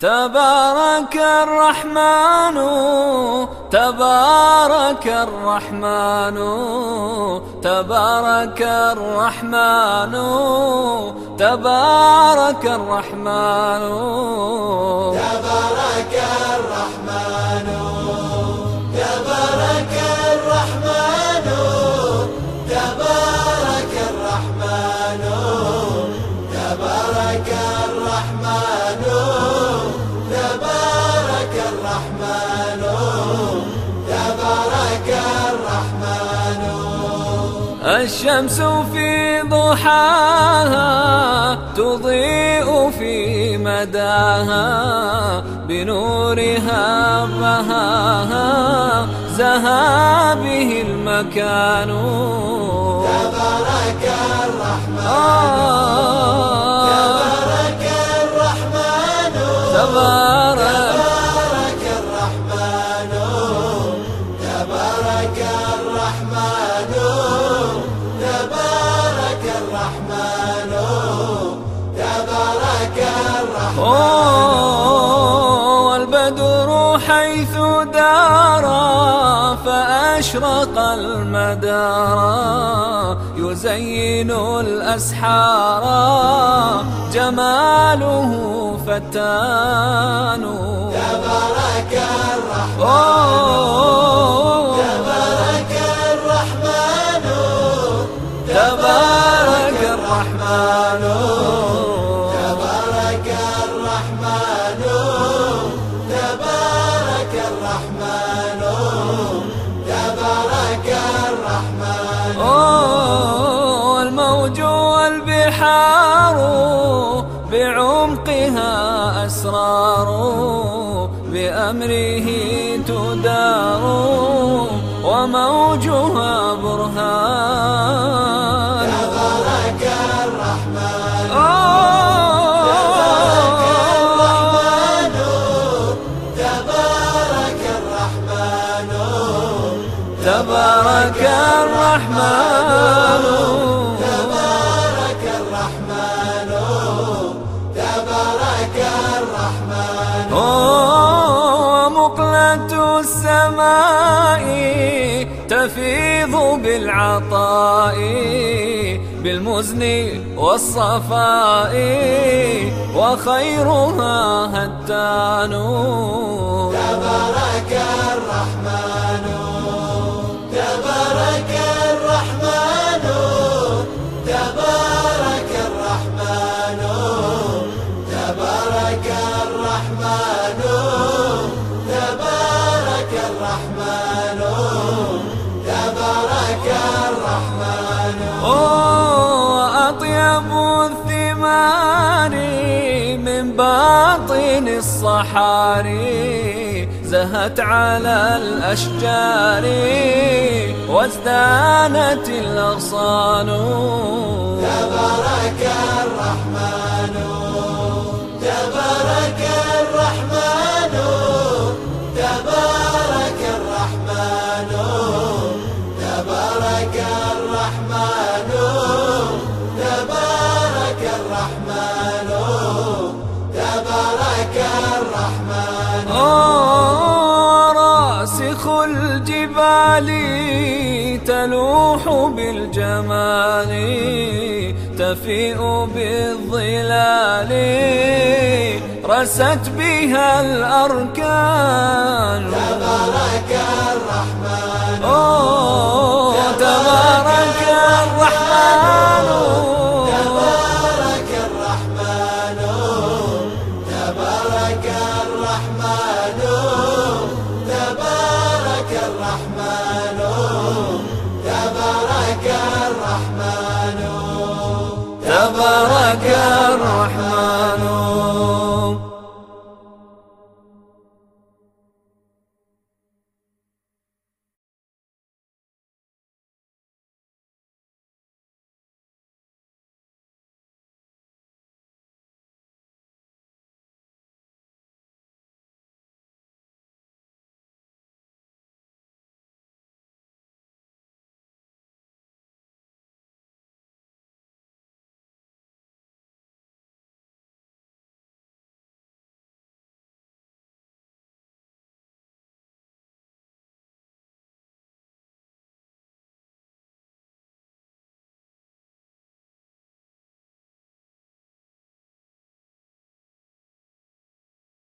تبارك الرحمن تبارك الرحمن تبارك الرحمن تبارك الرحمن. تبارك الرحمن. الشمس في ضحاها تضيء في مداها بنورها بهاها زها به المكان. تبارك الرحمن. آه. تبارك الرحمن. تبارك والبدر حيث دار فأشرق المدار. يزين الأسحار جماله فتان. تبارك الرحمن. تبارك الرحمن. تبارك الرحمن. الموج والبحار بعمقها أسرار بأمره تدار وموجها برهان تبارك الرحمن تبارك الرحمن تبارك الرحمن. مقلة السماء تفيض بالعطاء بالمزن والصفاء وخيرها هتان. تبارك الرحمن. أطيب الثمار من باطن الصحاري زهت على الأشجار وازدانت الأغصان. تبارك الرحمن. تبارك الرحمن تبارك الرحمن تبارك الرحمن. الجبال تلوح بالجمال تفيء بالظلال رست بها الأركان. تبارك الرحمن. تبارك الرحمن